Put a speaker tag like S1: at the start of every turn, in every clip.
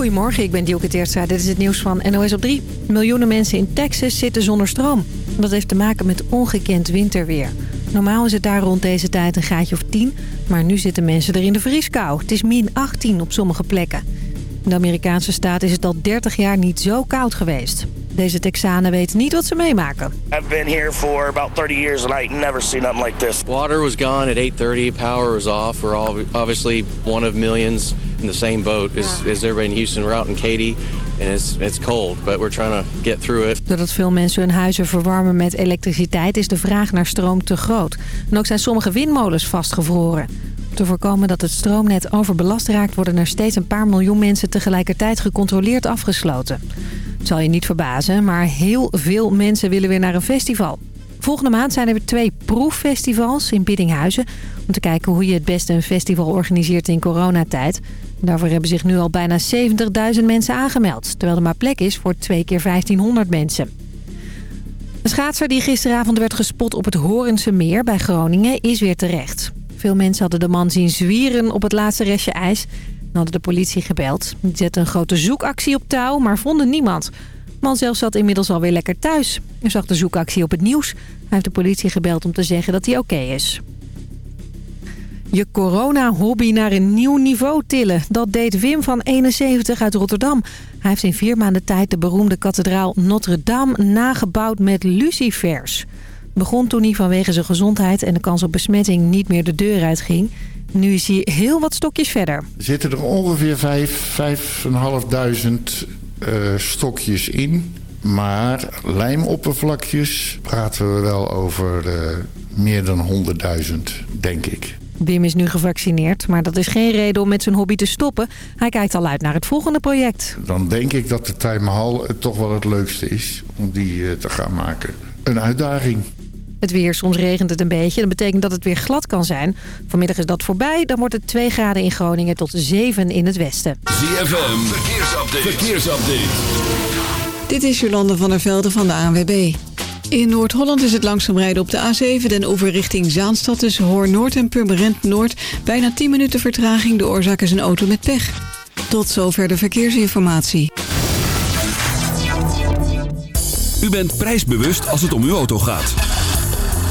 S1: Goedemorgen, ik ben Dielke Teertstra. Dit is het nieuws van NOS op 3. Miljoenen mensen in Texas zitten zonder stroom. Dat heeft te maken met ongekend winterweer. Normaal is het daar rond deze tijd een gaatje of 10, maar nu zitten mensen er in de vrieskou. Het is min 18 op sommige plekken. In de Amerikaanse staat is het al 30 jaar niet zo koud geweest. Deze Texanen weten niet wat ze meemaken.
S2: I've been here for about 30 years and I never seen nothing like this.
S3: Water was gone at 8:30. Power was off. We're all obviously one of millions in the same boat as, as everybody in Houston. We're out in Katy and it's it's cold, but we're trying to get through it.
S1: Doordat veel mensen hun huizen verwarmen met elektriciteit is de vraag naar stroom te groot. En ook zijn sommige windmolens vastgevroren. Om te voorkomen dat het stroomnet overbelast raakt... worden er steeds een paar miljoen mensen tegelijkertijd gecontroleerd afgesloten. Het zal je niet verbazen, maar heel veel mensen willen weer naar een festival. Volgende maand zijn er twee proeffestivals in Biddinghuizen... om te kijken hoe je het beste een festival organiseert in coronatijd. Daarvoor hebben zich nu al bijna 70.000 mensen aangemeld... terwijl er maar plek is voor twee keer 1500 mensen. Een schaatser die gisteravond werd gespot op het Horense meer bij Groningen is weer terecht. Veel mensen hadden de man zien zwieren op het laatste restje ijs... en hadden de politie gebeld. Die zette een grote zoekactie op touw, maar vonden niemand man zelf zat inmiddels alweer lekker thuis. Hij zag de zoekactie op het nieuws. Hij heeft de politie gebeld om te zeggen dat hij oké is. Je corona-hobby naar een nieuw niveau tillen. Dat deed Wim van 71 uit Rotterdam. Hij heeft in vier maanden tijd de beroemde kathedraal Notre-Dame nagebouwd met lucifers. Begon toen hij vanwege zijn gezondheid en de kans op besmetting niet meer de deur uitging. Nu is hij heel wat stokjes verder.
S4: Er zitten er ongeveer 5.500 uh, stokjes in. Maar lijmoppervlakjes praten we wel over uh, meer dan 100.000, denk ik.
S1: Wim is nu gevaccineerd, maar dat is geen reden om met zijn hobby te stoppen. Hij kijkt al uit naar het volgende project.
S4: Dan denk ik dat de Taj Mahal toch wel het leukste is om die uh, te gaan maken. Een uitdaging.
S1: Het weer, soms regent het een beetje. Dat betekent dat het weer glad kan zijn. Vanmiddag is dat voorbij. Dan wordt het 2 graden in Groningen tot 7 in het westen.
S5: ZFM, verkeersupdate. verkeersupdate.
S6: Dit is Jolande van der Velde van de ANWB. In Noord-Holland is het langzaam rijden op de A7... den over richting Zaanstad tussen Hoorn-Noord en Purmerend Noord. Bijna 10 minuten vertraging. De oorzaak is een auto met pech. Tot zover de verkeersinformatie.
S5: U bent prijsbewust als het om uw auto gaat.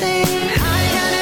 S7: sing. I
S8: got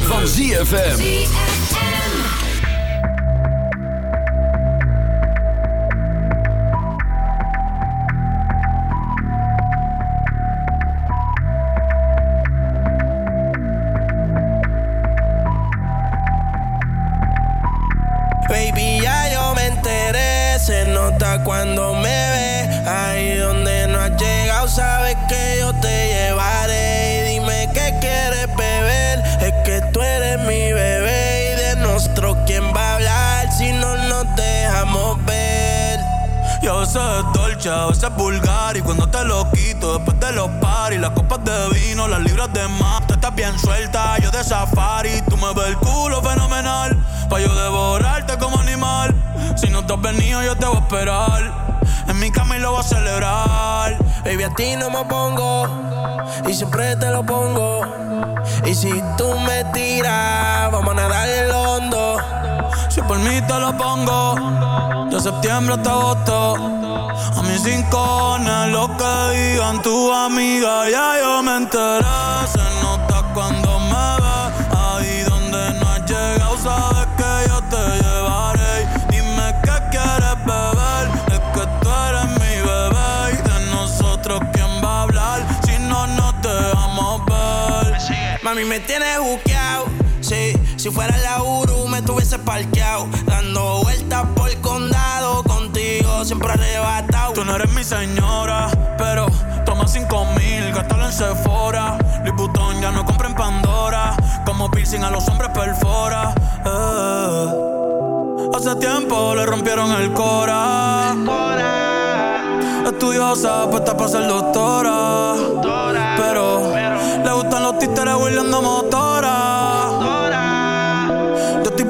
S8: van ZFM.
S9: ti no me pongo y siempre te lo pongo. Y si tú me tiras, vamos a nadar el hondo.
S10: Si por mí te lo pongo, de septiembre hasta agosto. A mis cinco lo que digan tu amiga, ya yo me enteré.
S9: Mami, me tienes buqueado. Sí, si fuera la Uru me tuviese parqueado. Dando vueltas por el condado, contigo siempre arrebatado.
S10: Tú no eres mi señora, pero toma cinco mil, gástalo en Sephora. Liputón ya no compra en Pandora. Como piercing a los hombres perfora. Eh. Hace tiempo le rompieron el cora. Estudiosa, puesta para ser doctora.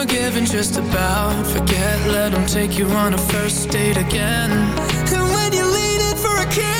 S11: Forgiven, just about forget. Let them take you on a first date again. And when you lean in for a kiss.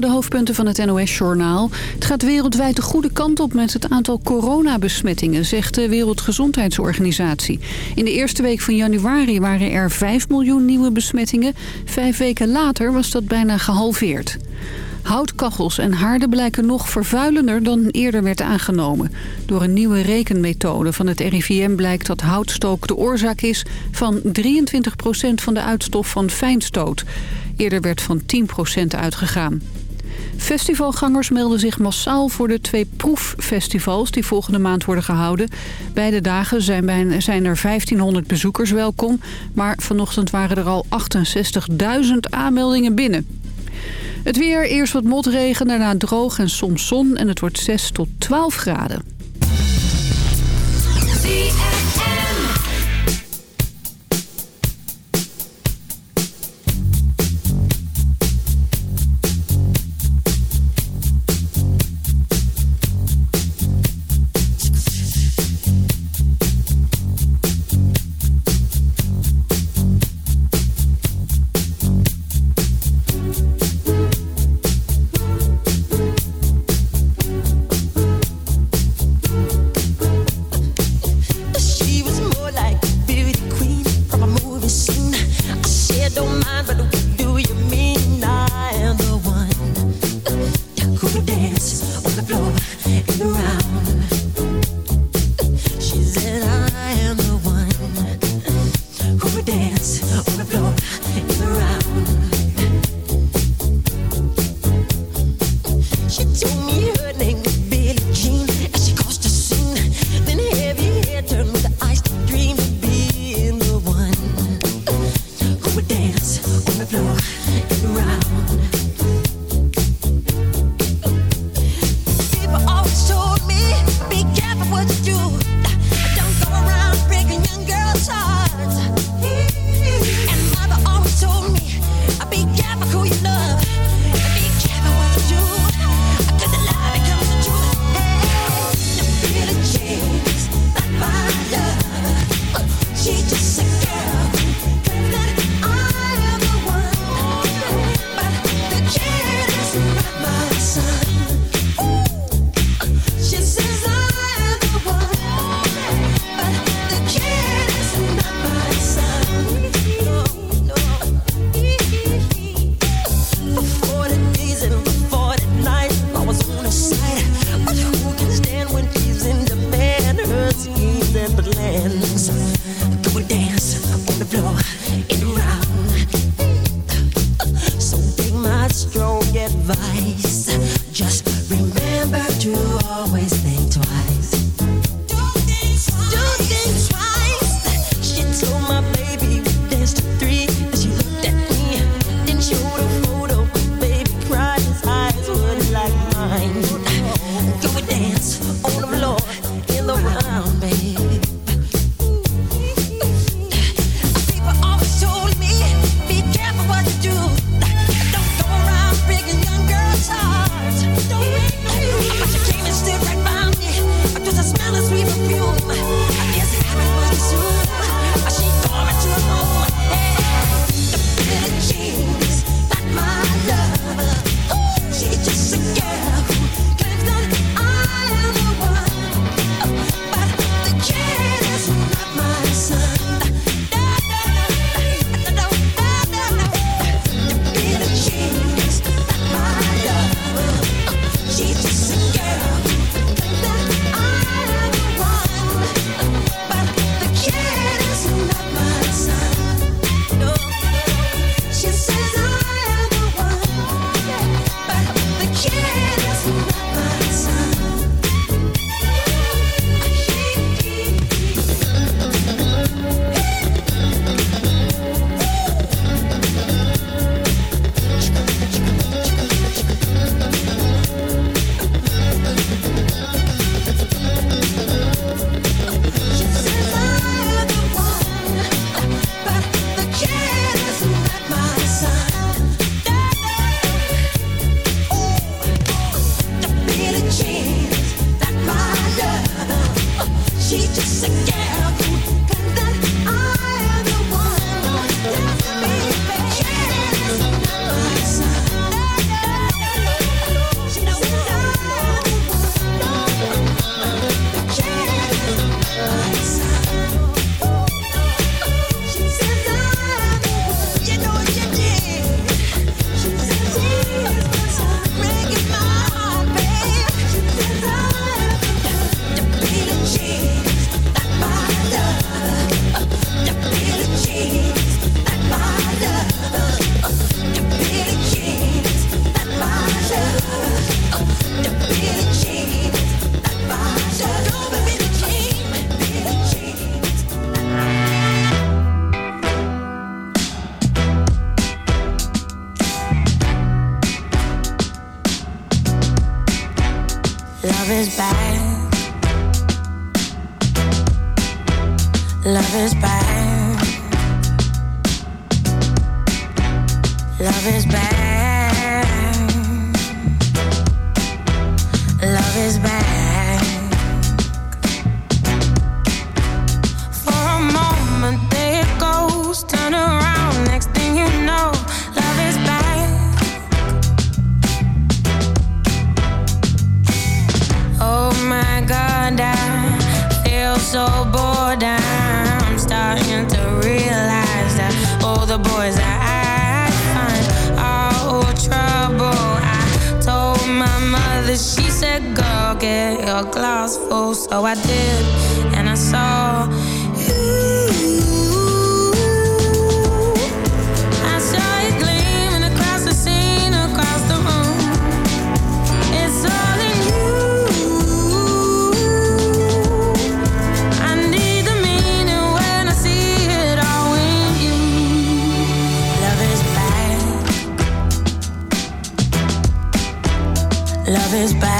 S8: De
S12: hoofdpunten van het NOS-journaal. Het gaat wereldwijd de goede kant op met het aantal coronabesmettingen, zegt de Wereldgezondheidsorganisatie. In de eerste week van januari waren er 5 miljoen nieuwe besmettingen. Vijf weken later was dat bijna gehalveerd. Houtkachels en haarden blijken nog vervuilender dan eerder werd aangenomen. Door een nieuwe rekenmethode van het RIVM blijkt dat houtstook de oorzaak is van 23% van de uitstof van fijnstoot. Eerder werd van 10% uitgegaan. Festivalgangers melden zich massaal voor de twee proeffestivals die volgende maand worden gehouden. Beide dagen zijn, zijn er 1500 bezoekers welkom, maar vanochtend waren er al 68.000 aanmeldingen binnen. Het weer, eerst wat motregen, daarna droog en soms zon en het wordt 6 tot 12 graden.
S13: the boys I, I
S14: find all trouble. I told my mother, she said, Go get your glass full. So I did, and I saw is back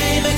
S15: name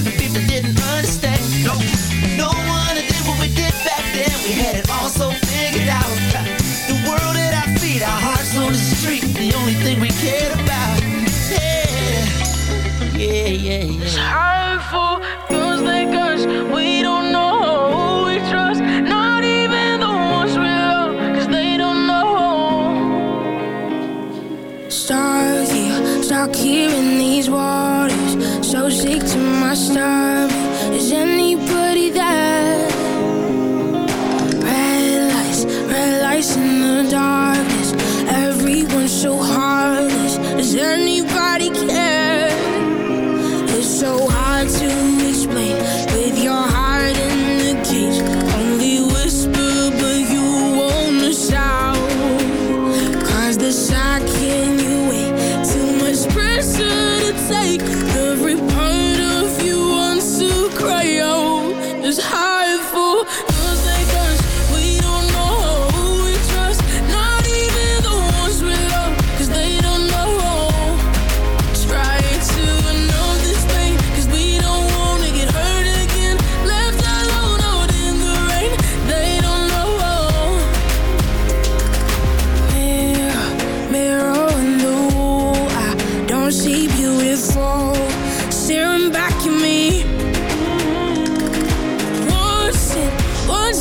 S15: staring back at
S16: me.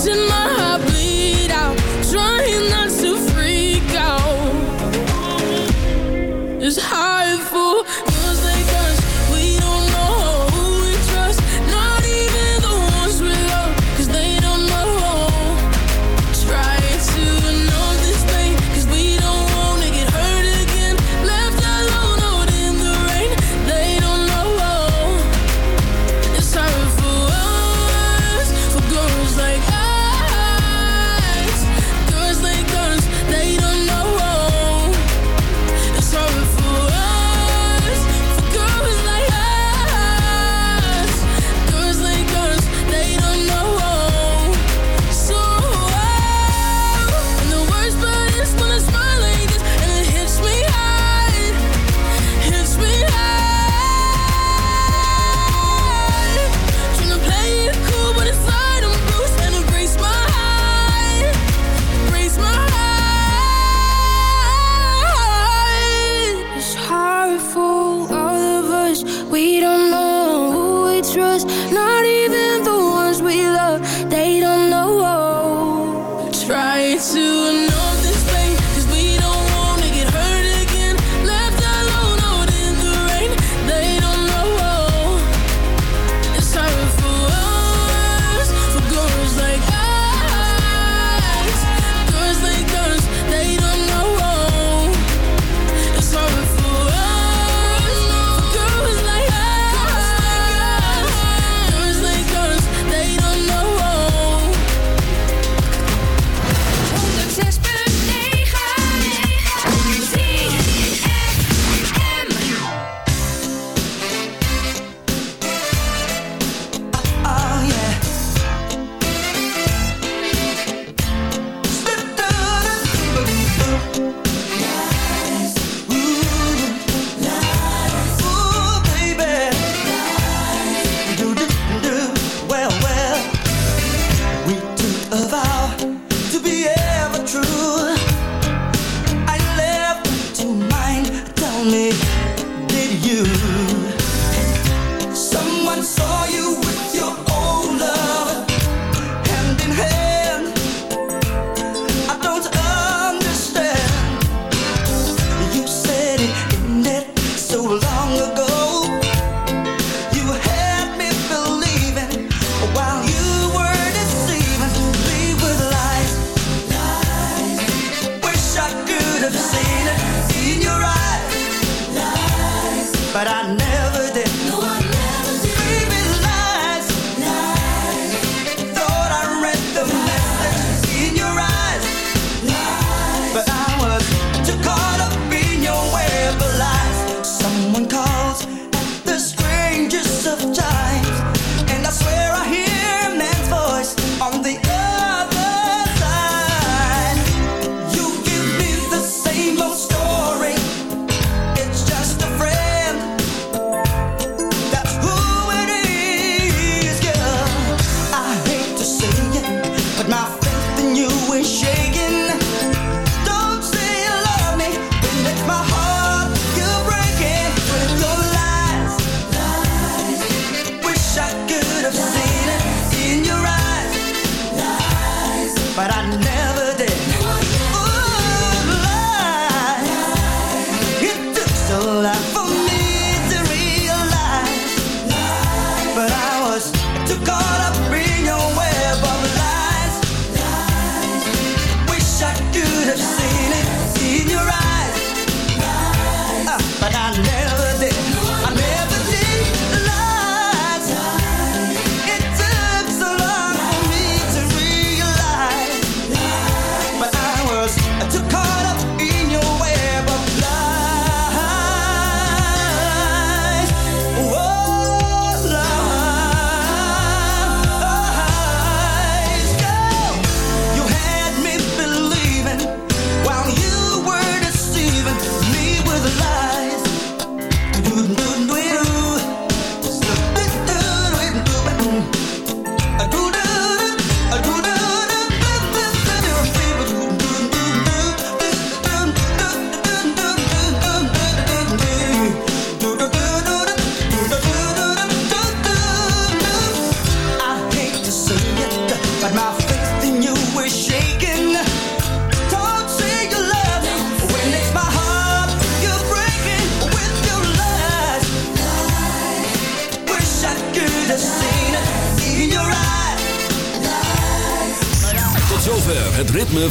S16: In my